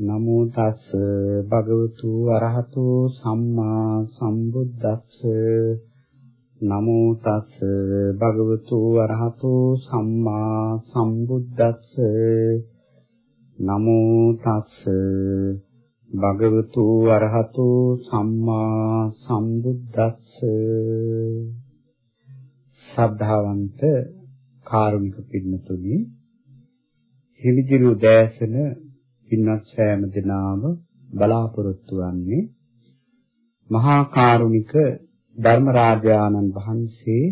නමෝ තස් භගවතු අරහතු සම්මා සම්බුද්දස්ස. නමෝ තස් භගවතු අරහතු සම්මා සම්බුද්දස්ස. නමෝ තස් භගවතු අරහතු සම්මා සම්බුද්දස්ස. ශ්‍රද්ධාවන්ත කාරුණික පින්නතුනි හිමිදිරු දැසන පින්වත් සෑම දිනාම බලාපොරොත්තු වන්නේ මහා කාරුණික ධර්මරාජානන් වහන්සේ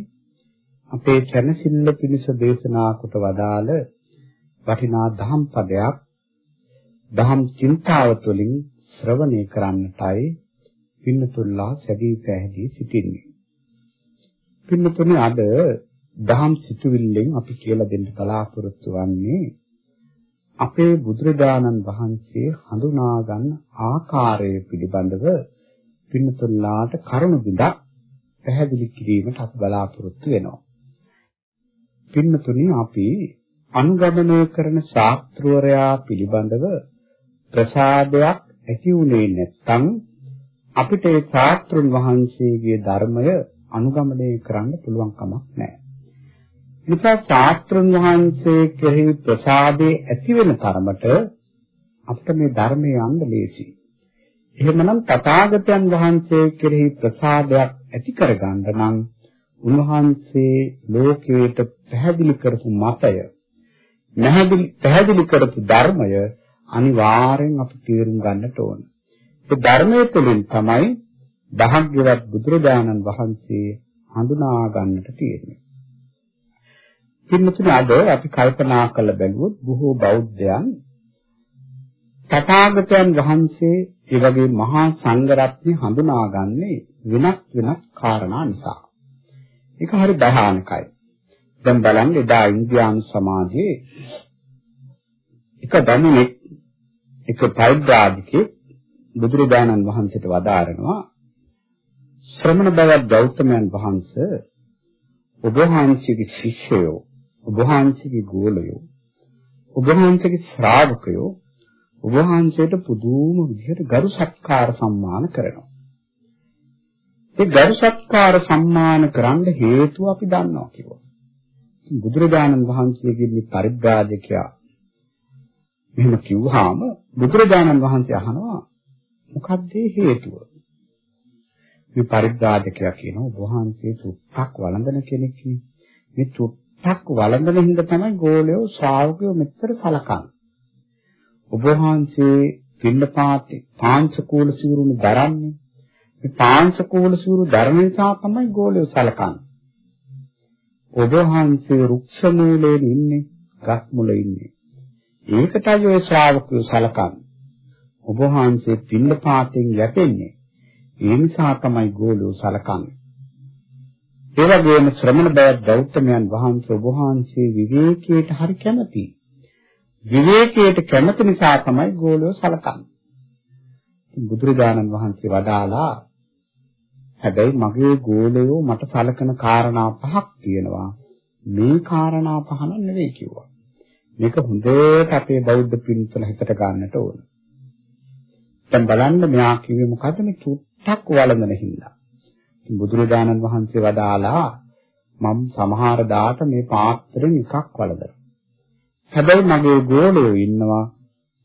අපේ චනසිල්ල පිණිස දේශනා කොට වදාළ වටිනා දහම් පදයක් දහම් චින්තාව තුළින් ශ්‍රවණය කරන්නටයි පින්නතුල්ලා සැදී පැහැදී සිටින්නේ. පින්නතුනේ අද දහම් සිතුවිල්ලෙන් අපි කියලා දෙන්න බලාපොරොත්තු වෙන්නේ අපේ බුදුරජාණන් වහන්සේ හඳුනා ගන්න ආකාරය පිළිබඳව පින්නතුල්ලාට කරුණු බිඳක් පැහැදිලි කිරීමට අපි බලාපොරොත්තු වෙනවා. පින්නතුනි අපි අනුගමනය කරන ශාස්ත්‍රවරයා පිළිබඳව ප්‍රසාදයක් ඇති වුණේ නැත්නම් අපිට ඒ ශාස්ත්‍රුන් වහන්සේගේ ධර්මය අනුගමනය කරන්න පුළුවන් කමක් නැහැ. නිසා ශාස්ත්‍රඥ වහන්සේ කෙරෙහි ප්‍රසාදේ ඇති වෙන තරමට අපිට මේ ධර්මයේ යන්න ලේසි. එහෙමනම් තථාගතයන් වහන්සේ කෙරෙහි ප්‍රසාදයක් ඇති කරගන්න නම් උන්වහන්සේ ලෝකයට පැහැදිලි කරපු මතය නැහැදිලි පැහැදිලි කරපු ධර්මය අනිවාර්යෙන් අපි තේරුම් ගන්නට ඕන. ඒ ධර්මයේ තුලින් තමයි දහග්ගවත් බුදුරජාණන් වහන්සේ හඳුනා ගන්නට තියෙන්නේ. පින්නතුනේ අද අපි කල්පනා කළ බැලුවොත් බොහෝ බෞද්ධයන් තථාගතයන් වහන්සේ ඒ වගේ මහා සංඝරත්නය හඳුනාගන්නේ වෙනස් වෙනස් කාරණා නිසා. ඒක හරි භයානකයි. දැන් බලන්න එදා ඉන්දියානු සමාජයේ එක දමිනෙක් එක පෛද්‍රාජිකේ බුදුරජාණන් වහන්සේට වදාරනවා ශ්‍රමණ බවත් ගෞතමයන් වහන්සේ ඔබ වහන්සේගේ ශිෂ්‍යයෝ ඔබ වහන්සේගේ ගෝලයෝ ඔබ වහන්සේගේ ශ්‍රාවකයෝ ඔබ වහන්සේට පුදුම විදිහට ගරු සත්කාර සම්මාන කරනවා. ඒ ගරු සත්කාර සම්මාන කරන්න හේතුව අපි දන්නවා කිව්වා. බුදුරජාණන් වහන්සේගේ මේ පරිබ්‍රාජකයා මෙහෙම කිව්වහම බුදුරජාණන් වහන්සේ අහනවා මොකක්ද හේතුව? මේ පරිබ්‍රාජකයා කියනවා ඔබ වහන්සේ තුත්තක් වළඳන කෙනෙක් නේ. මේ තුත් 탁 වළඳන හින්දා තමයි ගෝලයෝ ශ්‍රාවකයෝ මෙච්චර සලකන්නේ. ඔබ වහන්සේ පින්නපාතේ පාංශකූල සිවුරුනි දරන්නේ. මේ පාංශකූල සිවුරු දරන නිසා තමයි ගෝලයෝ සලකන්නේ. ඔබ වහන්සේ රුක්ෂ මූලයේ ඉන්නේ, ගස් මුල ඉන්නේ. ඒකටයි ඔය ශ්‍රාවකයෝ සලකන්නේ. ඔබ වහන්සේ පින්නපාතෙන් යැපෙන්නේ. ඒ නිසා තමයි ගෝලයෝ සලකන්නේ. ඒ වගේම ශ්‍රමණ බය ගෞතමයන් වහන්සේ ඔබ වහන්සේ විවේකයට හරි කැමති. විවේකයට කැමති නිසා තමයි ගෝලෝ සලකන්නේ. බුදුරජාණන් වහන්සේ වදාලා හැබැයි මගේ ගෝලයෝ මට සලකන කාරණා පහක් තියෙනවා. මේ කාරණා පහ නෙවෙයි කිව්වා. මේක හොඳට අපේ බෞද්ධ පින්තුල හිතට ගන්නට ඕන. දැන් බලන්න මෙයා කිව්වේ මොකද්ද මේ චුට්ටක් වළඳන හින්දා. බුදුරජාණන් වහන්සේ වදාලා මම සමහර දාට මේ පාත්‍රෙන් එකක් වළඳනවා. හැබැයි මගේ ගෝලයෝ ඉන්නවා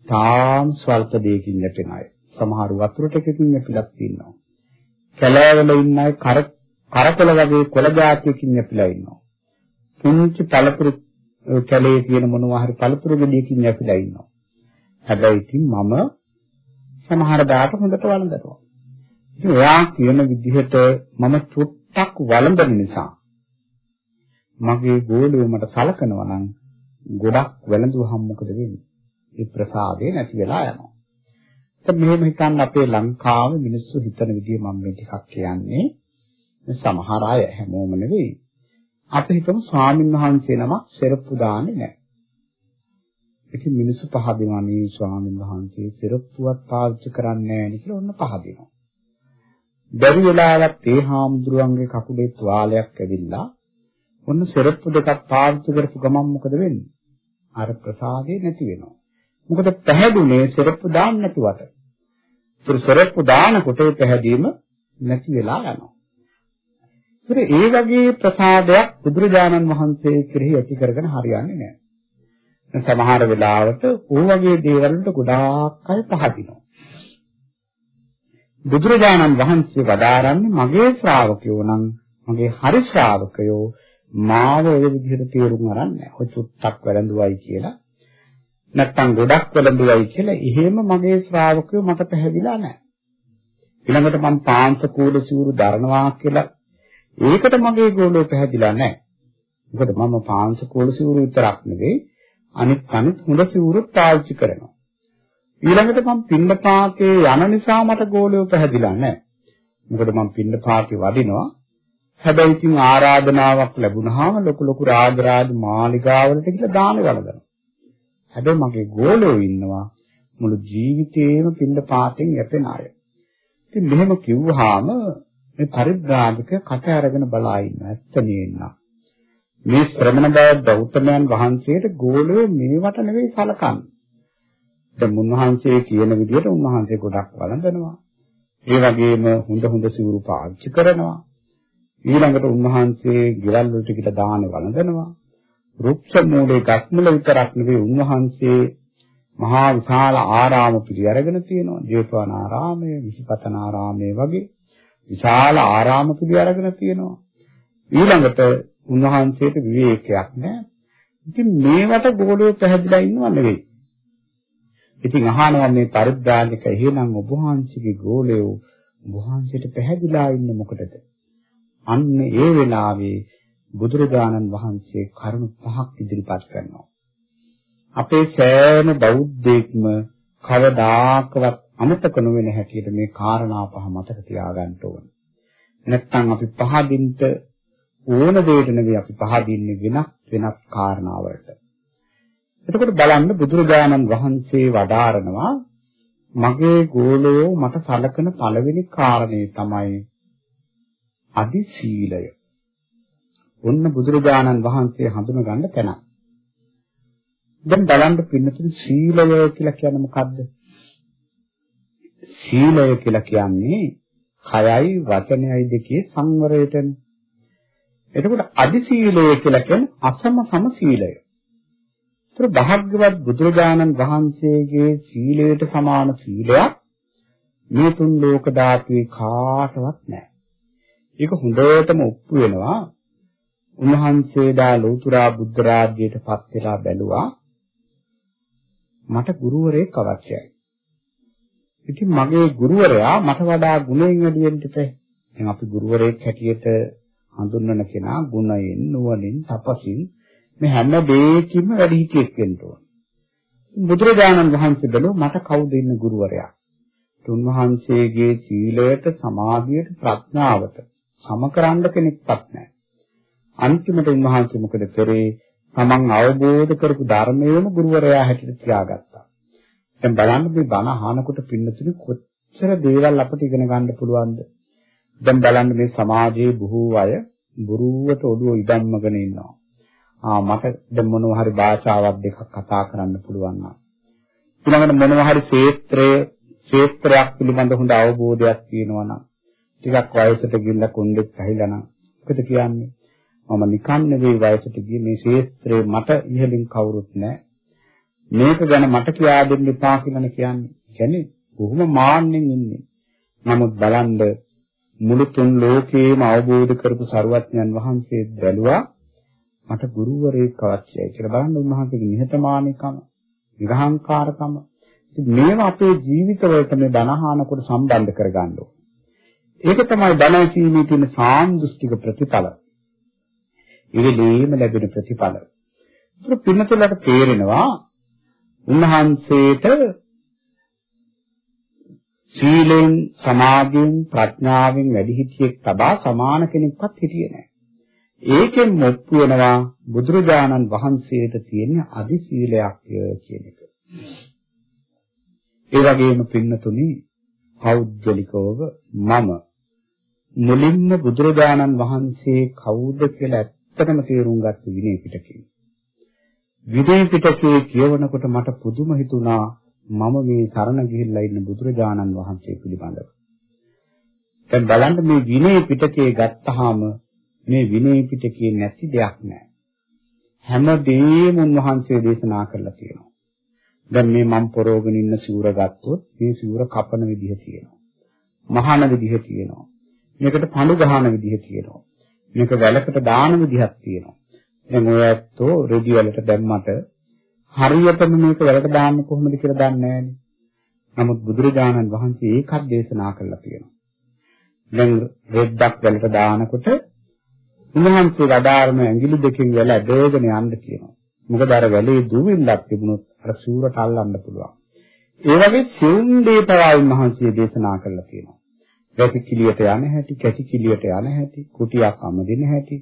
තාම ස්වල්ප දෙයකින් යැපෙන අය. සමහර වතුර ටිකකින් යැපිලක් ඉන්නවා. කැලෑවල ඉන්න අය කර කරකොල වගේ කොළ జాතියකින් යැපිලා ඉන්නවා. පුංචි පළතුරු කැලේ තියෙන මොනවා හරි පළතුරු ගෙඩියකින් යැපිලා ඉන්නවා. හැබැයි ඉතින් මම සමහර දාට හොඳට වළඳනවා. ඉතින් එයා කියන විදිහට මම චුට්ටක් වළඳන නිසා මගේ ගෝලිය මට සලකනවා නම් ගොඩක් වැළඳුවහම මොකද වෙන්නේ? ඒ ප්‍රසාදේ නැති වෙලා යනවා. දැන් මෙහෙම හිතන්න අපේ ලංකාවේ මිනිස්සු හිතන විදිහ මම මේ ටිකක් කියන්නේ සමහර අය හැමෝම නෙවෙයි. අපි හිතමු ස්වාමීන් වහන්සේ නමක් සෙරප්පු දාන්නේ නැහැ. ඉතින් මිනිස්සු පහදිනවා නේ ස්වාමීන් වහන්සේ සෙරප්පුවක් පාවිච්චි කරන්නේ නැහැ නේ කියලා ඔන්න පහදිනවා. බැරි වෙලාවක් ඒ හාමුදුරුවන්ගේ කකුලේ තුවාලයක් ඇවිල්ලා ඔන්න සෙරප්පු දෙකක් පාවිච්චි කරපු ගමන් මොකද වෙන්නේ? අර ප්‍රසාදේ නැති වෙනවා. මොකද පැහැදුනේ සරප්පු දාන්න නැතුවට. ඒතර සරප්පු දානකොට ඒ පැහැදීම නැති වෙලා යනවා. ඒතර ඒ වගේ ප්‍රසාදයක් බුදුරජාණන් වහන්සේ කෙරෙහි ඇති කරගෙන හරියන්නේ නැහැ. සමහර වෙලාවට ඕ වගේ දේවල් වලට ගොඩාක් අය පහදිනවා. බුදුරජාණන් වහන්සේ වදාරන්නේ මගේ ශ්‍රාවකයෝ නම් මගේ හරි ශ්‍රාවකයෝ මාව ඔය විදිහට තේරුම් අරන් නැහැ. ඔය චුට්ටක් වැළඳුවයි කියලා. නැත්තම් ගොඩක් වැළඳුවයි කියලා එහෙම මගේ ශ්‍රාවකයෝ මට පැහැදිලා නැහැ. ඊළඟට මම පාංශ කූල සිවුරු දරනවා කියලා ඒකට මගේ ගෝලෝ පැහැදිලා නැහැ. මොකද මම පාංශ කූල සිවුරු විතරක් නෙවෙයි අනිත් අනිත් හොඳ සිවුරුත් පාවිච්චි කරනවා. ඊළඟට මම පින්නපාතේ යන නිසා මට ගෝලියෝ පැහැදිලා නැහැ. මොකද මම පින්නපාතේ වඩිනවා. හැබැයි ඉතින් ආරාධනාවක් ලැබුණාම ලොකු ලොකු රාජරාජ මාලිගාවලට ගිහලා දාන වලදනවා. හැබැයි මගේ ගෝලියෝ ඉන්නවා මුළු ජීවිතේම පින්නපාතෙන් යැපෙන අය. ඉතින් මෙහෙම කිව්වහම මේ පරිබ්‍රාජක කට අරගෙන බලා ඉන්න ඇත්ත නේන්න. මේ ශ්‍රමණ බව ගෞතමයන් වහන්සේට ගෝලියෝ මේවට නෙවෙයි සලකන්නේ. දැන් උන්වහන්සේ කියන විදිහට උන්වහන්සේ ගොඩක් වළඳනවා. ඒ වගේම හොඳ හොඳ සිවුරු පාවිච්චි කරනවා. ඊළඟට උන්වහන්සේ ගෙවල් වලට ගිහින් දාන වළඳනවා. රුක්ෂ මූලේ ගස්මුල විතරක් නෙවෙයි උන්වහන්සේ මහා විශාල ආරාම පිළි අරගෙන තියෙනවා. ජේතවන ආරාමය, විසිපතන ආරාමය වගේ විශාල ආරාම පිළි අරගෙන තියෙනවා. ඊළඟට උන්වහන්සේට විවේකයක් නැහැ. ඉතින් මේවට ගෝලියෝ පැහැදිලා ඉන්නව නෙවෙයි. ඉතින් අහනවා මේ පරිබ්‍රාජක එහෙනම් ඔබ වහන්සේගේ ගෝලයේ ඔබ වහන්සේට පැහැදිලා ඉන්නේ මොකටද? අන්න ඒ වෙලාවේ බුදුරජාණන් වහන්සේ කරුණු පහක් ඉදිරිපත් කරනවා. අපේ සෑම බෞද්ධයෙක්ම කවදාකවත් අමතක නොවන හැටියට මේ කාරණා පහ මතක තියාගන්න ඕන. නැත්නම් අපි පහදින්න ඕන දෙයක නෙවෙයි අපි පහදින්නේ වෙනත් වෙනත් කාරණාවලට. එතකොට බලන්න බුදුරජාණන් වහන්සේ වදාරනවා මගේ ගෝලයෝ මට සලකන පළවෙනි කාරණේ තමයි අදි සීලය. ඔන්න බුදුරජාණන් වහන්සේ හඳුනගන්න තැන. දැන් බලන්න පින්නතුනි සීලය කියලා කියන්නේ මොකද්ද? සීලය කියලා කියන්නේ කයයි වචනයයි දෙකේ සංවරයටනේ. එතකොට අදි සීලය කියලා කියන්නේ අසම සම සීලය. ඒතර භාග්‍යවත් බුදුරජාණන් වහන්සේගේ සීලයට සමාන සීලයක් මේ තුන් ලෝක ධාතුවේ කාටවත් නැහැ. ඒක හොඳටම ඔප්පු වෙනවා. උන්වහන්සේදා ලෝතුරා බුද්ධ රාජ්‍යයට පත් වෙලා බැලුවා. මට ගුරුවරයෙක් අවශ්‍යයි. ඉතින් මගේ ගුරුවරයා මට වඩා ගුණයෙන් වැඩි වෙන්න ඉපේ. දැන් අපි ගුරුවරයෙක් හැටියට හඳුන්වන කෙනා ගුණයෙන්, නුවණින්, තපසින් මේ හැම දෙයකින්ම වැඩි හිටියෙක් වෙන්න ඕන. බුදුරජාණන් වහන්සේ බැලුවා මට කවුද ඉන්න ගුරුවරයා? උන්වහන්සේගේ සීලයට, සමාධියට, ප්‍රඥාවට සමකරන්න කෙනෙක්වත් නැහැ. අන්තිමට උන්වහන්සේ මොකද කරේ? තමන් අවබෝධ කරපු ධර්මයේම ගුරුවරයා හැටියට තියාගත්තා. දැන් බලන්න මේ බණ අහනකොට පින්නතුනි කොච්චර දේවල් අපිට ඉගෙන ගන්න පුළුවන්ද? දැන් බලන්න මේ සමාජයේ බොහෝ අය බුරුවට ඔළුව ඉදම්මගෙන ඉන්නවා. ආ මට දැන් මොනවා හරි භාෂාවක් දෙකක් කතා කරන්න පුළුවන් නම්. ඊළඟට මොනවා හරි ක්ෂේත්‍රයේ ක්ෂේත්‍රයක් පිළිබඳ හොඳ අවබෝධයක් තියෙනවා නම්. ටිකක් වයසට ගිහිල්ලා කුණ්ඩෙක් ඇහිලා නම්. මොකද කියන්නේ? මම නිකන් නෙවෙයි වයසට ගියේ. මේ ක්ෂේත්‍රේ මට ඉහළින් කවුරුත් නැහැ. මේක ගැන මට කියා දෙන්න එපා කියලානේ කියන්නේ. කියන්නේ බොහොම මාන්නෙන් ඉන්නේ. නමුත් බලන්න මුළු තුන් ලෝකේම අවබෝධ කරපු සරුවත්ඥන් වහන්සේ බැලුවා මට ගුරුවරයෙක් අවශ්‍යයි කියලා බලන්න උන්වහන්සේගේ නිහතමානීකම, නිර්හංකාරකම. මේවා අපේ ජීවිතවලට මේ බණහානකොට සම්බන්ධ කරගන්න ඕනේ. ඒක තමයි බණ සීමේ තියෙන සාන්දෘෂ්ටික ප්‍රතිඵල. ඉවිලීම ලැබෙන ප්‍රතිඵල. ඒතර පින්නතුලට තේරෙනවා උන්වහන්සේට සීලෙන් සමාධියෙන් ප්‍රඥාවෙන් වැඩි හිටියෙක් තබා සමාන කෙනෙක්වත් හිටියේ නැහැ. ඒකෙන් මුක්ති වෙනවා බුදුරජාණන් වහන්සේට තියෙන අදි සීලයක් කියන එක. ඒ වගේම පින්නතුනි පෞද්ගලිකව මම මුලින්ම බුදුරජාණන් වහන්සේ කවුද කියලා ඇත්තටම තේරුම් ගත්ත විනය පිටකේ. විදේ පිටකේ කියවනකොට මට පුදුම හිතුණා මම මේ සරණ ගිහිල්ලා ඉන්න බුදුරජාණන් වහන්සේ පිළිබඳව. දැන් බලන්න මේ විනය පිටකේ ගත්තාම මේ විනය පිටකේ නැති දෙයක් නැහැ. හැම දෙයක්ම උන්වහන්සේ දේශනා කරලා තියෙනවා. දැන් මේ මම් පොරෝගෙන ඉන්න සිවුර ගත්තොත් මේ සිවුර කපන විදිහ තියෙනවා. මහාන විදිහ තියෙනවා. මේකට පඳු ගහන විදිහ තියෙනවා. මේක වැලකට දාන විදිහක් තියෙනවා. දැන් ඔය ඇත්තෝ රෙදි වලට දැම්මට හරියටම මේක වැලට දාන්න කොහොමද කියලා දන්නේ නැහැ. නමුත් බුදුරජාණන් වහන්සේ ඒකත් දේශනා කළා තියෙනවා. දැන් රෙද්දක් වැලට දානකොට උන්වහන්සේ වදාारण ඇඟිලි දෙකෙන් වැල ඇදගෙන යන්න කියනවා. මොකද අර වැලේ දුවිල්ලක් තිබුණොත් අර සූරට අල්ලන්න පුළුවන්. ඒ වගේ සිවුම් දීපවා උන්වහන්සේ දේශනා කළා තියෙනවා. වැසි කිලියට යන හැටි, කැටි කිලියට යන හැටි, කුටියක් අමදින හැටි,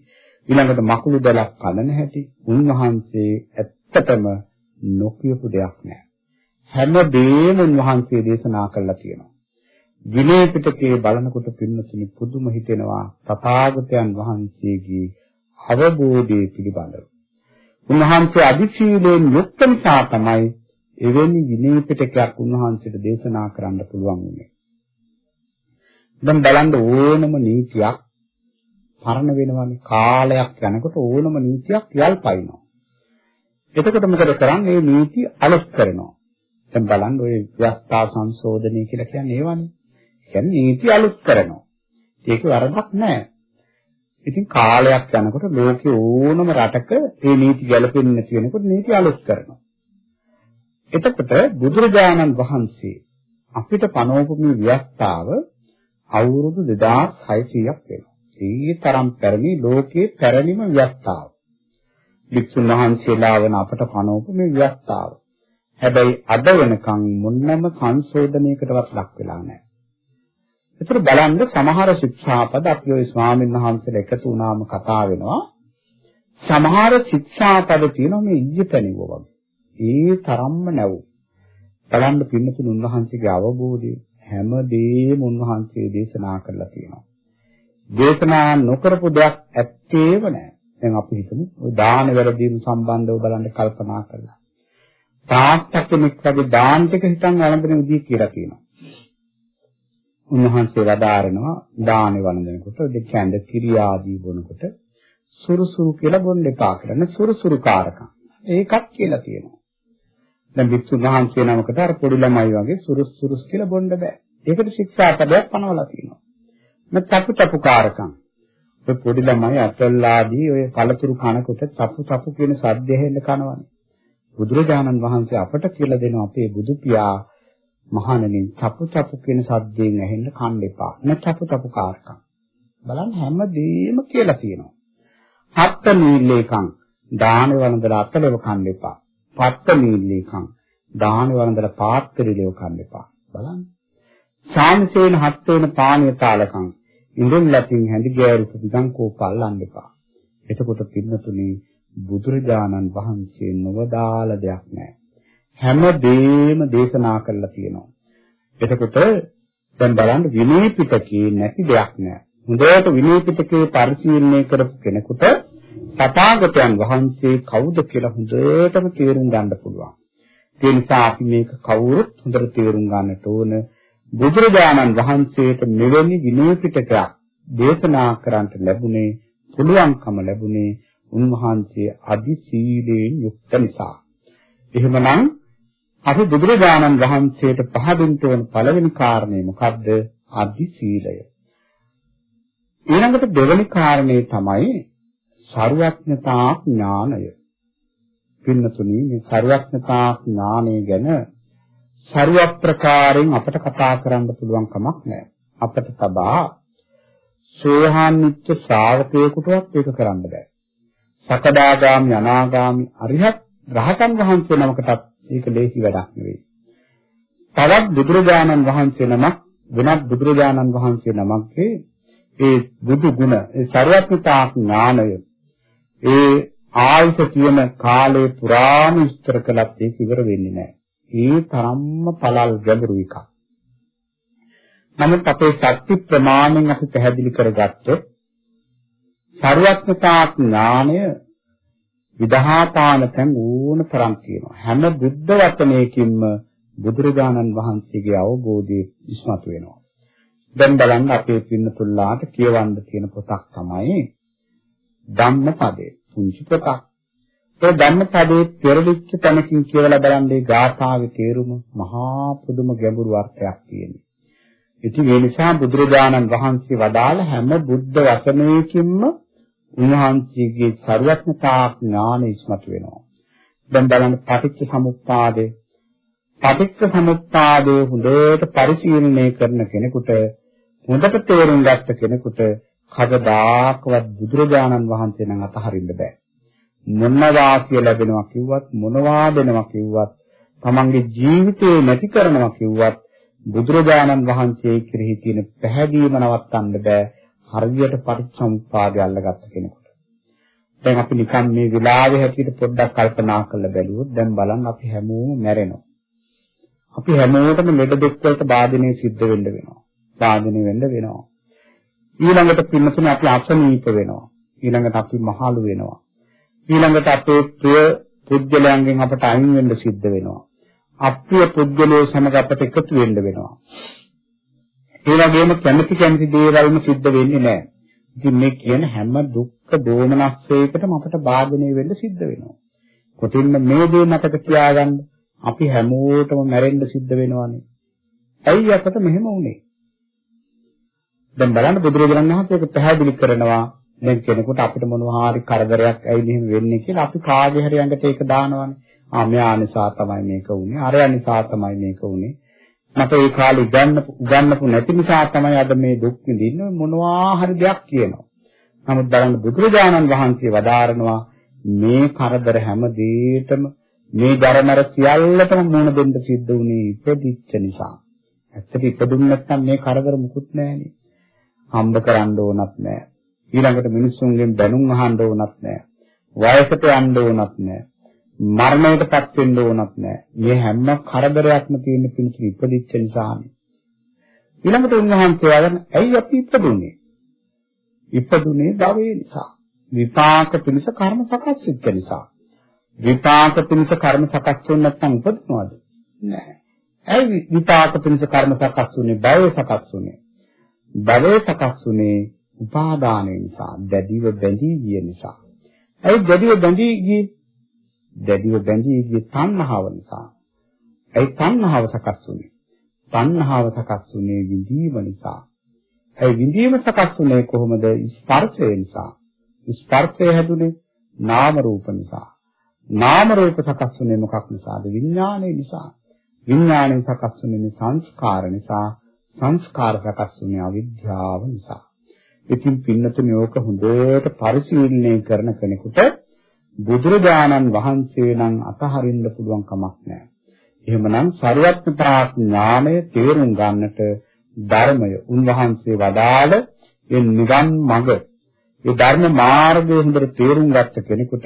ඊළඟට මකුළු දලක් කලන හැටි උන්වහන්සේ ඇත්තටම නොකියපු දෙයක් නෑ. හැම දෙයක්ම උන්වහන්සේ දේශනා කළා තියෙනවා. විනය පිටකේ බලනකොට පින්නතුනි පුදුම හිතෙනවා තථාගතයන් වහන්සේගේ අවබෝධය පිළිබඳව. උන්වහන්සේ අධිශීලයෙන් යුක්ත නිසා තමයි එවැනි විනය පිටකයක් උන්වහන්සේට දේශනා කරන්න පුළුවන් වුනේ. දැන් බලන්න ඕනම නීතියක් පරණ වෙනවනේ කාලයක් යනකොට ඕනම නීතියක් යල්පයින්නවා. එතකොට මොකද කරන්නේ? මේ නීති අලුත් කරනවා. දැන් බලන්න ඔය ව්‍යවස්ථා සංශෝධනය කියලා කියන්නේ ඒවනේ. කියන්නේ නීති අලුත් කරනවා. ඒක වරදක් නෑ. ඉතින් කාලයක් යනකොට ලෝකේ ඕනම රටක මේ නීති ගැලපෙන්නේ නැති වෙනකොට නීති අලුත් කරනවා. එතකොට බුදුරජාණන් වහන්සේ අපිට පනවපු මේ ව්‍යවස්ථාව අවුරුදු 2600ක් වෙනවා. ඒ තරම් පැරණි ලෝකයේ පැරණිම ව්‍යවස්ථාව. වික්ෂුන් වහන්සේලා වන අපට පනවපු මේ ව්‍යවස්ථාව. හැබැයි අද වෙනකන් මොන්නම සංශෝධනයකටවත් ලක් වෙලා නැහැ. ඒතර බලන්න සමහර ශික්ෂාපද අපි ওই ස්වාමීන් වහන්සේලා එකතු වුණාම කතා වෙනවා. සමහර ශික්ෂාපද තියෙනවා මේ ඉජ්ජතනිව වගේ. ඒ තරම්ම නැවු. බලන්න පින්නතුන් උන්වහන්සේගේ අවබෝධය හැමදේම උන්වහන්සේ දේශනා කරලා තියෙනවා. දේශනා නොකරපු දෙයක් ඇත්තේම නැහැ. දැන් අපි හිතමු ওই දාන වැරදීම් සම්බන්ධව බලන්න කල්පනා කරලා. තාක්ෂ කෙනෙක් වගේ දාන ටික හිතන් වළඳන විදිහ කියලා කියනවා. උන්වහන්සේ වදාරනවා දානේ වළඳනකොට දෙකැඳ කිරි ආදී බොනකොට සුරුසුරු කියලා බොන්න එපා කරන සුරුසුරු කාරකම්. ඒකත් කියලා තියෙනවා. දැන් වික්ෂුන් වහන්සේ නමකට අර පොඩි ළමයි වගේ සුරුස් සුරුස් කියලා බොන්න බෑ. ඒකට ශික්ෂාපදයක් පනවලා තියෙනවා. නැත් තපු තපු කාරකම්. ඔය පොඩි ළමයි අතල්ලාදී ඔය පළතුරු කනකොට තපු තපු කියන සද්ද ඇහෙන්න කනවනේ. බුදුරජාණන් වහන්සේ අපට කියලා දෙනවා අපේ බුදු පියා මහණෙනි තපු තපු කියන සද්දයෙන් ඇහෙන්න කන් එපා. නැත් තපු තපු කාරකම්. බලන්න හැමදේම කියලා තියෙනවා. හත්ත නීලේකම් දාන වළඳලා අතලෙව කන් එපා. පත්ත නීලේකම් දාන වළඳලා පාත්‍රෙලෙව කන් එපා. බලන්න. සාමසේන හත් වෙන පාණිය තාලකම් ඉඳුන් ලැපින් හැඳි ගෑරු පිටං කෝපල්ලන්න එපා. එතකොට පින්නතුනේ බුදුරජාණන් වහන්සේ නොවදාල දෙයක් නැහැ. හැම දෙයක්ම දේශනා කරලා තියෙනවා. එතකොට දැන් බලන්න විනය පිටකේ නැති දෙයක් නැහැ. හොඳට විනය පිටකේ පරිශීලනය කරපු කෙනෙකුට තථාගතයන් වහන්සේ කවුද කියලා හොඳටම තේරුම් ගන්න පුළුවන්. ඒ නිසා අපි මේක කවුරුත් හොඳට තේරුම් ගන්නට ඕන. බුදුරජාණන් වහන්සේට මෙවැනි විනය පිටකයක් දේශනා කරන්නට ලැබුණේ පුළුවන්කම ලැබුණේ උන්වහන්සේ අදි සීලයෙන් යුක්ත නිසා. එහෙමනම් අපි බුදුරජාණන් වහන්සේට පහදින්න ඕන පළවෙනි කාරණේ මොකද්ද? අදි සීලය. ඊළඟට දෙවෙනි කාරණේ තමයි ਸਰුවඥතා ඥානය. පින්නතුනි මේ ਸਰුවඥතා ඥානය ගැන ਸਰුව ප්‍රකාරයෙන් අපට කතා කරන්න පුළුවන් කමක් නැහැ. අපට තබා සෝහාන්විච්ච ශ්‍රාවකයෙකුටවත් ඒක කරන්න බෑ. සකදාගාමි අනාගාමි අරිහත් රහතන් වහන්සේ නමකටත් ඒක ලේසි වැඩක් නෙවෙයි. තවත් බුදුරජාණන් වහන්සේ නමක් වෙනත් බුදුරජාණන් වහන්සේ නමක්ගේ ඒ බුදු ගුණ ඒ ਸਰවඥතා ඥාණය ඒ ආයුෂ කියන කාලේ පුරාම විස්තර කළත් ඒක ඉවර වෙන්නේ නැහැ. ඒ තරම්ම පළල් ගැඹුරු එකක්. නමුත් අපේ ශක්ති ප්‍රමාණයෙන් අපි පැහැදිලි කරගත්තොත් ਸਰවඥතා ඥාණය විදහාපාන තැන් ඕන තරම් තියෙනවා. හැම බුද්ධ වචනයකින්ම බුදුරජාණන් වහන්සේගේ අවබෝධය ඉස්මතු වෙනවා. දැන් බලන්න අපේ පින්නතුල්ලාට කියවන්න තියෙන පොතක් තමයි ධම්මපදේ. පුංචි පොතක්. ඒ ධම්මපදේ පෙරලිච්ච තැනකින් කියවලා බලන්නේ ගාථාවේ තේරුම මහා පුදුම ගැඹුරු අර්ථයක් තියෙනවා. ඉතින් ඒ නිසා බුදුරජාණන් වහන්සේ වදාළ හැම බුද්ධ වචනයකින්ම උන්වහන්සේගේ ਸਰවඥතා ඥාන ඉස්මතු වෙනවා. දැන් බලන්න පටිච්ච සමුප්පාදේ පටිච්ච සමුප්පාදේ හොඳට පරිශීලනය කරන කෙනෙකුට හොඳට තේරුම් ගත්ත කෙනෙකුට කවදාකවත් බුදුරජාණන් වහන්සේ නම් අතහරින්න බෑ. මොනවා සිය ලැබෙනවා කිව්වත් මොනවා දෙනවා කිව්වත් තමන්ගේ ජීවිතේ නැති කරනවා කිව්වත් බුදුරජාණන් වහන්සේ කෙරෙහි තියෙන පැහැදීම නවත්තන්න බෑ හරියට පරිසම්පාදය අල්ලගත්ත කෙනෙකුට. දැන් අපි නිකන් මේ විලාවේ හැටියට පොඩ්ඩක් කල්පනා කරලා බැලුවොත් දැන් බලන්න අපි හැමෝම මැරෙනවා. අපි හැමෝටම ලෙඩ දෙක් වලට බාධනය සිද්ධ වෙන්න වෙනවා. බාධනය වෙන්න වෙනවා. ඊළඟට පින්නතුනේ අපි අසනීප වෙනවා. ඊළඟට අපි මහලු වෙනවා. ඊළඟට අපේ ප්‍රිය පුද්ගලයන්ගෙන් අපට අයින් වෙන්න සිද්ධ වෙනවා. අප්‍රිය පුද්ගලයෝ සමග අපට එකතු වෙන්න වෙනවා. ඒ වගේම කැමැති කැමැති දේවල්ම සිද්ධ වෙන්නේ නැහැ. ඉතින් මේ කියන හැම දුක්ඛ දෝමනස්සයකටම අපට බාධනය වෙන්න සිද්ධ වෙනවා. කොටින්ම මේ දේ මතක තියාගන්න අපි හැමෝටම මැරෙන්න සිද්ධ වෙනවානේ. ඇයි අපට මෙහෙම වුනේ? දැන් බලන්න බුදුරජාණන් වහන්සේ ඒක පැහැදිලි කරනවා. දැන් කෙනෙකුට අපිට මොනවා හරි කරදරයක් ඇයි මෙහෙම වෙන්නේ කියලා අපි කාගේ හරි ඇඟට ඒක දානවානේ. ආ මෙයා නිසා තමයි මේක වුනේ. අරයා නිසා තමයි මේක වුනේ. මට ඒ කාලේ උගන්නපු උගන්නපු නැති නිසා තමයි අද මේ දුක් විඳින්නේ මොනවා හරි දෙයක් කියනවා. නමුත් බලන්න බුදුරජාණන් වහන්සේ වදාරනවා මේ කරදර හැම දෙයකටම මේ ධර්මර සියල්ලටම මුණ දෙන්න සිද්ධ වුණේ ඉපදිච්ච නිසා. ඇත්තට ඉපදුන්නේ නැත්නම් මේ කරදර මුකුත් නැහැනේ. හම්බ කරන්න ඕනත් නැහැ. ඊළඟට මිනිස්සුන්ගෙන් බැනුම් අහන්න ඕනත් නැහැ. වයසට යන්න ඕනත් නැහැ. මරණයටපත් වෙන්න ඕනත් නෑ. මේ හැම කරදරයක්ම තියෙන පිණිස ඉපදිච්ච නිසානේ. ඊළඟට උන්වහන්සේ ආගෙන ඇයි අපි ඉපදුනේ? ඉපදුනේ භවයේ නිසා. විපාක පිණිස කර්ම සකස් වෙච්ච නිසා. විපාක පිණිස කර්ම සකස් වෙන්නේ නැත්නම් උපදිනවද? නෑ. ඇයි විපාක පිණිස කර්ම සකස් වුනේ? භවය සකස් වුනේ. භවය සකස් වුනේ උපාදානය නිසා, දැඩිව බැඳී ගිය නිසා. ඇයි දැඩිව බැඳී ගියේ? දැඩිව බැඳී ගිය තණ්හාව නිසා. ඒ තණ්හාව සකස් වුනේ. තණ්හාව සකස් වුනේ විඳීම නිසා. ඒ විඳීම සකස් වුනේ කොහොමද? ස්පර්ශය නිසා. ස්පර්ශය හැදුනේ නාම රූප නිසා. නාම රූප සකස් වුනේ මොකක් නිසාද? විඥානය නිසා. විඥානය සකස් වුනේ සංස්කාර නිසා. සංස්කාර සකස් වුනේ අවිද්‍යාව නිසා. ඉතින් පින්නතුනේ ඕක හොඳට පරිශීලනය කරන කෙනෙකුට බුදුරජාණන් වහන්සේ නම් අතහරින්න පුළුවන් කමක් නැහැ. එහෙමනම් සර්වඥතා ඥානය තේරුම් ගන්නට ධර්මය උන්වහන්සේ වදාළ ඒ නිවන් මඟ ඒ ධර්ම මාර්ගය හොඳට තේරුම් ගත්ත කෙනෙකුට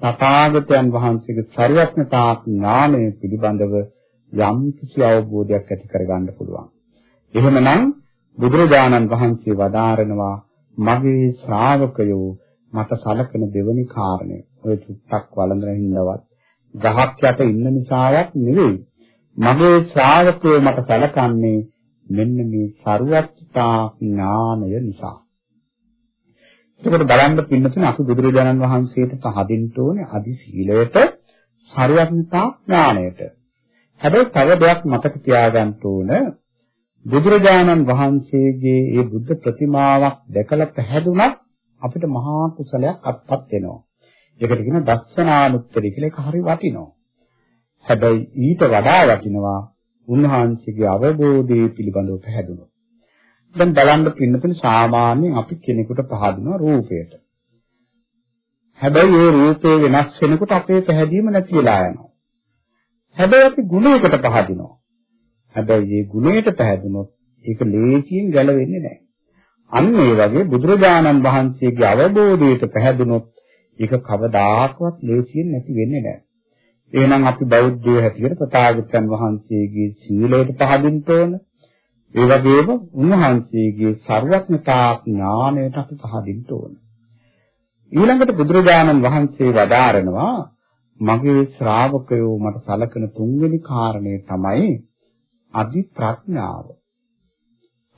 තථාගතයන් වහන්සේගේ සර්වඥතා ඥානය පිළිබඳව යම් කිසි අවබෝධයක් ඇති කරගන්න පුළුවන්. එහෙමනම් බුදුරජාණන් වහන්සේ වදාරනවා මගේ ශ්‍රාවකයෝ මට සලකන දෙවනි කාරණය ඔය චුට්ටක් වළඳන හිඳවත් ගහක් යට ඉන්න නිසාවක් නෙවෙයි. මගේ ශ්‍රාවකයෝ මට සැලකන්නේ මෙන්න මේ සරුවත්තා ඥානය නිසා. එතකොට බලන්න පින්නතුන අපි බුදුරජාණන් වහන්සේට පහදින්න ඕනේ අදි සීලයට සරුවත්තා ඥාණයට. හැබැයි තව දෙයක් මතක තියාගන්න ඕන බුදුරජාණන් වහන්සේගේ ඒ බුද්ධ ප්‍රතිමාවක් දැකලා පැහැදුනත් අපිට මහා කුසලයක් අත්පත් වෙනවා. ඒකට කියන දස්සනානුත්තරී කියලා ඒක හරි වටිනවා. හැබැයි ඊට වඩා වටිනවා උන්වහන්සේගේ අවබෝධය පිළිබඳව පැහැදුනොත්. දැන් බලන්න පින්නතුනි සාමාන්‍යයෙන් අපි කෙනෙකුට පහදිනවා රූපයට. හැබැයි ඒ රූපේ වෙනස් වෙනකොට අපේ පැහැදීම නැති වෙලා යනවා. හැබැයි අපි ගුණයකට පහදිනවා. හැබැයි මේ ගුණයට පැහැදුනොත් ඒක ලේසියෙන් ගැලවෙන්නේ නැහැ. අන්න ඒ වගේ බුදුරජාණන් වහන්සේගේ අවබෝධයට පැහැදුනොත් ඒක කවදාකවත් ලේසියෙන් නැති වෙන්නේ නැහැ. එහෙනම් අපි බෞද්ධයෝ හැටියට ප්‍රතාගතයන් වහන්සේගේ සීලයට පහදින්න ඕන. ඒ වගේම උන්වහන්සේගේ ਸਰවඥතා ඥාණයට අපි පහදින්න ඕන. ඊළඟට බුදුරජාණන් වහන්සේ වදාරනවා මගේ ශ්‍රාවකයෝ මට සලකන තුන්වෙනි කාරණය තමයි අදි ප්‍රඥාව.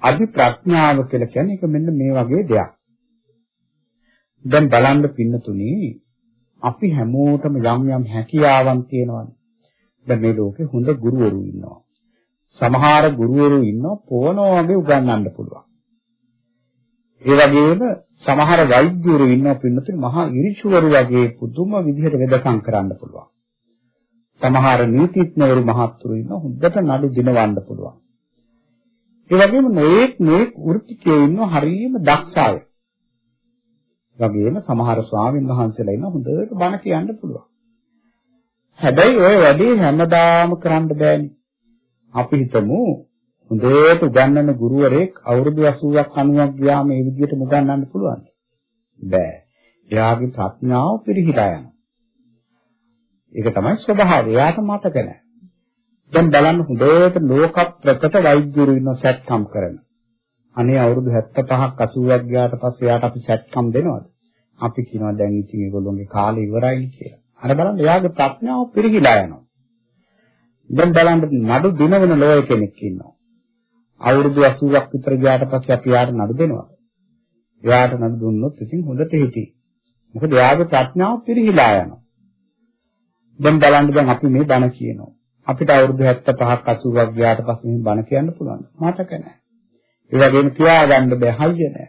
අදි ප්‍රඥාව කියලා කියන්නේ ඒක මෙන්න මේ වගේ දෙයක්. දැන් බලන්න පින්නතුනේ අපි හැමෝටම යම් යම් හැකියාවන් තියෙනවානේ. දැන් මේ ලෝකේ හොඳ ගුරුවරු ඉන්නවා. සමහර ගුරුවරු ඉන්නවා පොවනවා වගේ උගන්වන්න පුළුවන්. ඒ වගේම සමහර වෛද්‍යවරු ඉන්නවා පින්නතුනි මහා ඉරිචුවරු වගේ පුදුම විදිහට වෙදකම් කරන්න පුළුවන්. සමහර නීතිඥවරු මහත්තුරු ඉන්නවා හොඳට නඩු දිනවන්න පුළුවන්. ඒ වගේම නොඑක් නොඑක් වෘත්තිකයෝ ඉන්නවා හරියම දක්ෂ අය. වගේම සමහර ස්වාමීන් වහන්සේලා ඉන්නවා හොඳට බණ කියන්න පුළුවන්. හැබැයි ওই වැඩේ හැමදාම කරන්න බෑනේ. අපි හිතමු හොඳට උගන්වන ගුරුවරයෙක් අවුරුදු 80ක් 90ක් ගියාම මේ විදිහට උගන්වන්න පුළුවන්. බෑ. එයාගේ ප්‍රඥාව පිරිහිලා යනවා. ඒක තමයි ස්වභාවය. එයාට මතක නැහැ. දැන් බලන්න හොඳට ලෝක ප්‍රකට වෛද්‍යවරු ඉන්න සැත්කම් කරන. අනේ අවුරුදු 75ක් 80ක් ගියාට පස්සේ එයාට අපි සැත්කම් දෙනවද? අපි කියනවා දැන් ඉතින් ඒගොල්ලෝගේ කාලේ ඉවරයි කියලා. අර බලන්න එයාගේ ප්‍රඥාව පිරිහිලා යනවා. දැන් බලන්න නඩු දිනවන ලෝය කෙනෙක් ඉන්නවා. අවුරුදු 80ක් විතර ගියාට පස්සේ අපි යාට නඩු දෙනවා. එයාට නඩු දුන්නොත් ඉතින් හොඳට හිටි. මොකද එයාගේ ප්‍රඥාව පිරිහිලා යනවා. දැන් බලන්න දැන් අපි මේ බණ කියනවා. අපිට අවුරුදු 75ක් 80ක් ගියාට පස්සේ මේ බණ කියන්න පුළුවන්. මතක නැහැ. ඒ වගේම තියාගන්න බෑ හයිය නැහැ.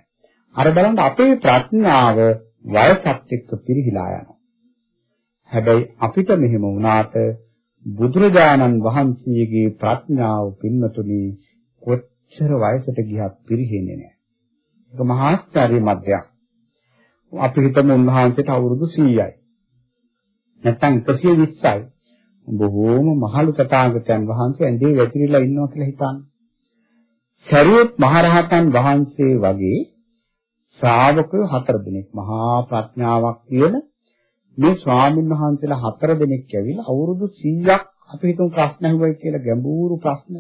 අර බලන්න අපේ ප්‍රඥාව වයසත් එක්ක පිරිහිලා යනවා. හැබැයි අපිට මෙහෙම වුණාට බුදුරජාණන් වහන්සේගේ ප්‍රඥාව පින්නතුනි කොච්චර වයසට ගියත් පිරෙන්නේ නැහැ. ඒක මහා ආශ්චර්යමත් දෙයක්. අපි හිතමු උන්වහන්සේට අවුරුදු 100යි. නැත්නම් 120යි. බොහෝම මහලු තථාගතයන් වහන්සේ ඇඳේ වැතිරිලා ඉන්නවා කියලා හිතන්න. සරියුත් මහරහතන් වහන්සේ වගේ ශ්‍රාවකයෝ හතර දෙනෙක් මහා ප්‍රඥාවක් තියෙන මේ ස්වාමීන් වහන්සේලා හතර දෙනෙක් ඇවිල්ලා අවුරුදු 100ක් අපි හිතමු ප්‍රශ්න අහුවයි කියලා ගැඹුරු ප්‍රශ්න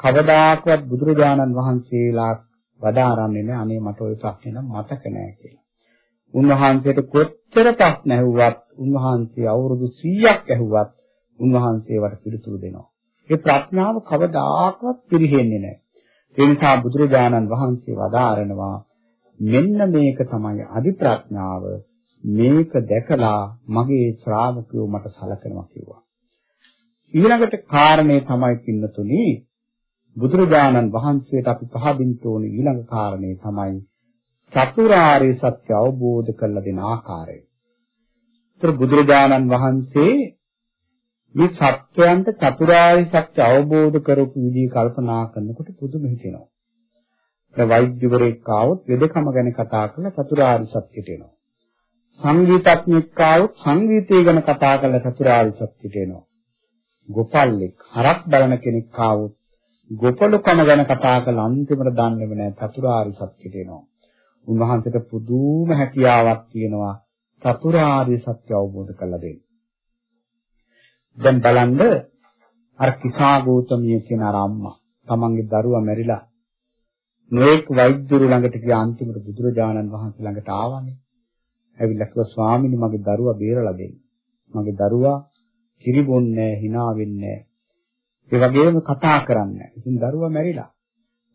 කවදාකවත් බුදුරජාණන් වහන්සේලා වදාරන්නේ නැහැ අනේ මට ওই ප්‍රශ්නේ නම් මතක නැහැ කියලා. උන්වහන්සේට කොච්චර ප්‍රශ්න ඇහුවත් උන්වහන්සේ අවුරුදු 100ක් ඇහුවත් උන්වහන්සේවට පිළිතුරු දෙනවා. ඒ ප්‍රඥාව කවදාකවත් පිරෙන්නේ නැහැ. ඒ නිසා බුදුරජාණන් වහන්සේ වදාරනවා මෙන්න මේක තමයි අදි ප්‍රඥාව මේක දැකලා මගේ ශ්‍රාවකයෝ මට සලකනවා කිව්වා. ඊළඟට කාරණේ තමයි පින්නතුනි බුදුරජාණන් වහන්සේට අපි පහදින්න ඕන ඊළඟ කාරණේ තමයි චතුරාර්ය සත්‍ය අවබෝධ කරලා දෙන ආකාරය. ඒතර බුදුරජාණන් වහන්සේ මේ සත්‍යයන්ට චතුරාර්ය සත්‍ය අවබෝධ කරපු විදිහ කල්පනා කරනකොට පුදුම හිතෙනවා. ඒ වෛද්‍යවරයෙක් ආවොත් වෙදකම ගැන කතා කරලා චතුරාර්ය සත්‍යට එනවා. සංගීතඥයෙක් ආවොත් සංගීතය ගැන කතා කරලා චතුරාර්ය සත්‍යට එනවා. ගොපල්ලෙක් හරක් බලන කෙනෙක් ආවොත් ගොපලුකම ගැන කතා කරලා අන්තිමට දන්නේම නැහැ චතුරාර්ය සත්‍යට එනවා. උන්වහන්සේට පුදුම හැකියාවක් තියෙනවා චතුරාර්ය සත්‍ය අවබෝධ කරලා දෙන්න. දැන් බලන්න අර කිසා ගෞතමිය කියන අර අම්මා තමන්ගේ දරුවා මැරිලා නොඑක් වෛද්‍යවරු ළඟට ගිය අන්තිමට බුදුරජාණන් වහන්සේ ළඟට ආවනේ. ඇවිල්ලා කිව්වා ස්වාමීනි මගේ දරුවා බේරලා දෙන්න. මගේ දරුවා කිරිබොන්නේ hina වෙන්නේ ඒ වගේම කතා කරන්නේ. ඉතින් දරුවා මැරිලා.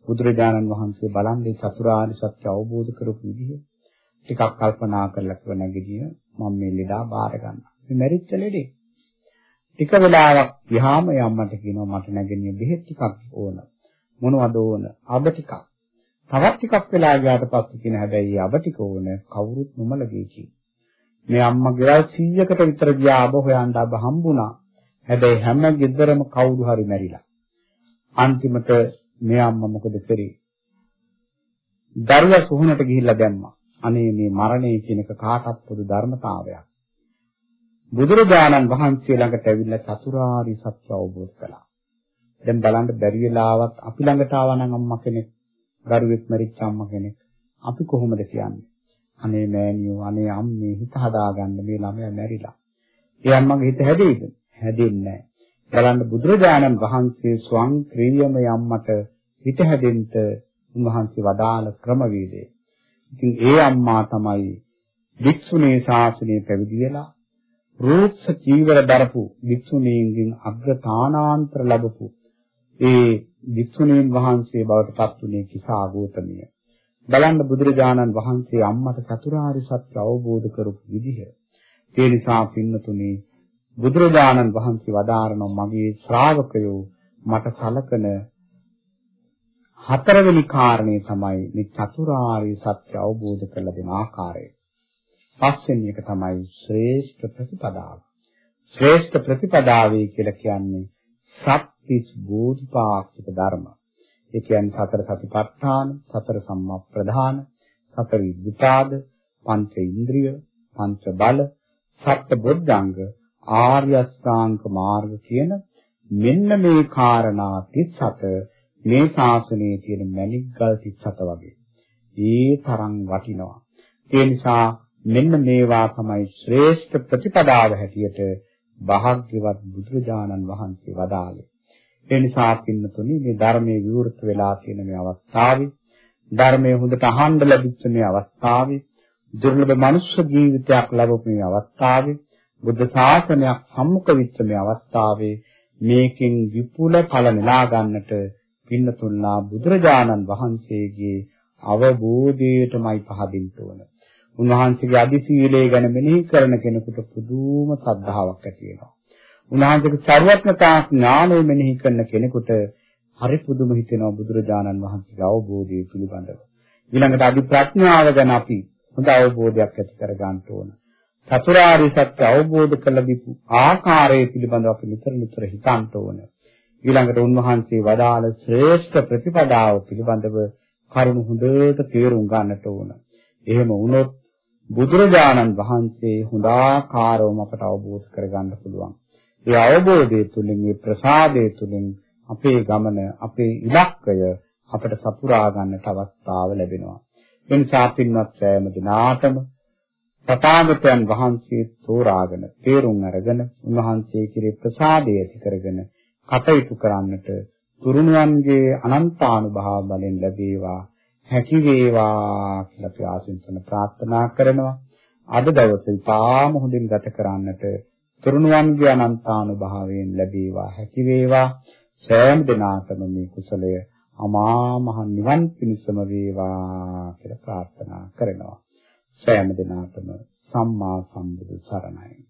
බුදුරජාණන් වහන්සේ බලන්නේ චතුරාර්ය සත්‍ය අවබෝධ කරපු විදිහ ටිකක් කල්පනා කරලා කිව්ව නැගිටින මම මේ ලෙඩා බාර ගන්නවා. මේ මැරිච්ච ලෙඩේ. ටික වෙලාවක් ගියාම යම්මට කියනවා මට නැගෙනිය බෙහෙත් ටිකක් ඕන. මොනවද ඕන? අබ ටිකක්. තවත් ටිකක් වෙලා ගියාට පස්සේ කියන හැබැයි අබ ටික ඕන කවුරුත් නොමලගේ කි. මේ අම්මා ගෙවල් 100කට විතර ගියා අබ හොයන්න අබ හම්බුණා. හැබැයි හැම ගෙදරම කවුරු හරි මැරිලා. අන්තිමට මේ අම්මා මොකද කරේ? දරුවා සුහුණට ගිහිල්ලා දැම්මා. අනේ මේ මරණය කියන එක කාටත් පොදු ධර්මතාවයක්. බුදුරජාණන් වහන්සේ ළඟට ඇවිල්ලා චතුරාර්ය සත්‍ය අවබෝධ කළා. දැන් බලන්න බැරි වෙලාවත් අපි ළඟට ආවා නම් අම්මා කෙනෙක්, දරුවෙක් මරිච්ච අම්මා කෙනෙක්. අපි කොහොමද කියන්නේ? අනේ මෑණියෝ, අනේ අම්මේ හිත හදාගන්න මේ ළමයා මැරිලා. ඒ අම්මගේ හිත හැදෙයිද? හැදෙන්නේ නැහැ. බලන්න බුදුරජාණන් වහන්සේ ස්වං ක්‍රීයම යම්මට හිත හැදෙන්න උන්වහන්සේ වදාළ ක්‍රමවේදය. ඉතින් ඒ අම්මා තමයි වික්ෂුණී ශාසනය පැවිදි වෙලා රූක්ෂ චීවර දරපු වික්ෂුණීන්ගෙන් අග්‍රතානාන්තර ලැබපු ඒ වික්ෂුණීන් වහන්සේ බවට පත් වුණේ කිසා ගෝතමිය. බලන්න බුදුරජාණන් වහන්සේ අම්මට චතුරාර්ය සත්‍ය අවබෝධ කරපු විදිහ. ඒ නිසා පින්නතුනේ බුදුරජාණන් වහන්සේ වදාරන මගේ ශ්‍රාවකයෝ මට සලකන හතරවෙනි කාරණේ තමයි මේ චතුරාර්ය සත්‍ය අවබෝධ කරලා දෙන ආකාරය. පස්වෙනි එක තමයි ශ්‍රේෂ්ඨ ප්‍රතිපදාව. ශ්‍රේෂ්ඨ ප්‍රතිපදාවේ කියලා කියන්නේ සත්‍තිස් බෝධිපාක්ෂික ධර්ම. ඒ කියන්නේ සතර සතිපට්ඨාන, සතර සම්මා ප්‍රධාන, සතර විපාද, පංච ඉන්ද්‍රිය, පංච බල, සත්‍ය බොද්ධංග, ආර්ය අෂ්ටාංග මාර්ග කියන මෙන්න මේ කාරණා 37 මේ ශාසනයේ තියෙන මණික්ගල් 37 වගේ. ඒ තරම් වටිනවා. ඒ නිසා මෙන්න මේවා තමයි ශ්‍රේෂ්ඨ ප්‍රතිපදාව හැටියට භාග්‍යවත් බුදුරජාණන් වහන්සේ වදාළේ. ඒ නිසා පින්නතුනි මේ ධර්මයේ විවෘත වෙලා තියෙන මේ අවස්ථාවේ ධර්මයේ හොඳට අහන්න ලැබිච්ච මේ අවස්ථාවේ දුර්ලභ මනුෂ්‍ය ජීවිතයක් ලැබපු මේ අවස්ථාවේ බුද්ධ ශාසනයක් සම්මුඛ වෙච්ච මේ අවස්ථාවේ මේකෙන් විපුල ඵල නෙලා ගන්නට පින්නතුන්ලා බුදුරජාණන් වහන්සේගේ අවබෝධයටමයි පහදින්න ඕන. උන්වහන්සේගේ අදි සීලය ගැන මෙනෙහි කරන කෙනෙකුට පුදුම ශ්‍රද්ධාවක් ඇති වෙනවා. උන්වහන්සේගේ ਸਰවඥතා ඥානය මෙනෙහි කරන කෙනෙකුට හරි පුදුම හිතෙනවා බුදුරජාණන් වහන්සේගේ අවබෝධය පිළිබඳව. ඊළඟට අදි ප්‍රඥාව ගැන අපි හොඳ අවබෝධයක් ඇති කර ගන්න ඕන. චතුරාර්ය සත්‍ය අවබෝධ කළ දීපු ආකාරය පිළිබඳව අපි නිතර නිතර හිතන්න ඕන. ඊළඟට උන්වහන්සේ වදාළ ශ්‍රේෂ්ඨ ප්‍රතිපදාව පිළිබඳව කරුණු හොඳට තේරුම් ගන්නට ඕන. එහෙම වුණොත් බුදුරජාණන් වහන්සේ හොඳාකාරවම අපට අවබෝධ කරගන්න පුළුවන්. ඒ අවබෝධය තුළින් මේ ප්‍රසාදය තුළින් අපේ ගමන අපේ ඉලක්කය අපට සපුරා ගන්නට අවස්ථාව ලැබෙනවා. එනිසා පින්වත් සෑම දිනාටම තථාගතයන් වහන්සේ තෝරාගෙන තේරුම් අරගෙන උන්වහන්සේ කිරේ ප්‍රසාදය ඇති කරගෙන කටයුතු කරන්නට තුරුණුවන්ගේ අනන්තානුභාව බලෙන් ලැබේවා හැකි වේවා කියලා අපි ආශිර්වාද ප්‍රාර්ථනා කරනවා. අද දවසේ තාම හොඳින් ගත කරන්නට තරුණයන්ගේ අනන්තානුභාවයෙන් ලැබේවා හැකි වේවා. සෑම දිනාටම මේ කුසලය අමා මහ නිවන් පිණසම වේවා කියලා ප්‍රාර්ථනා කරනවා. සෑම දිනාටම සම්මා සම්බුදු සරණයි.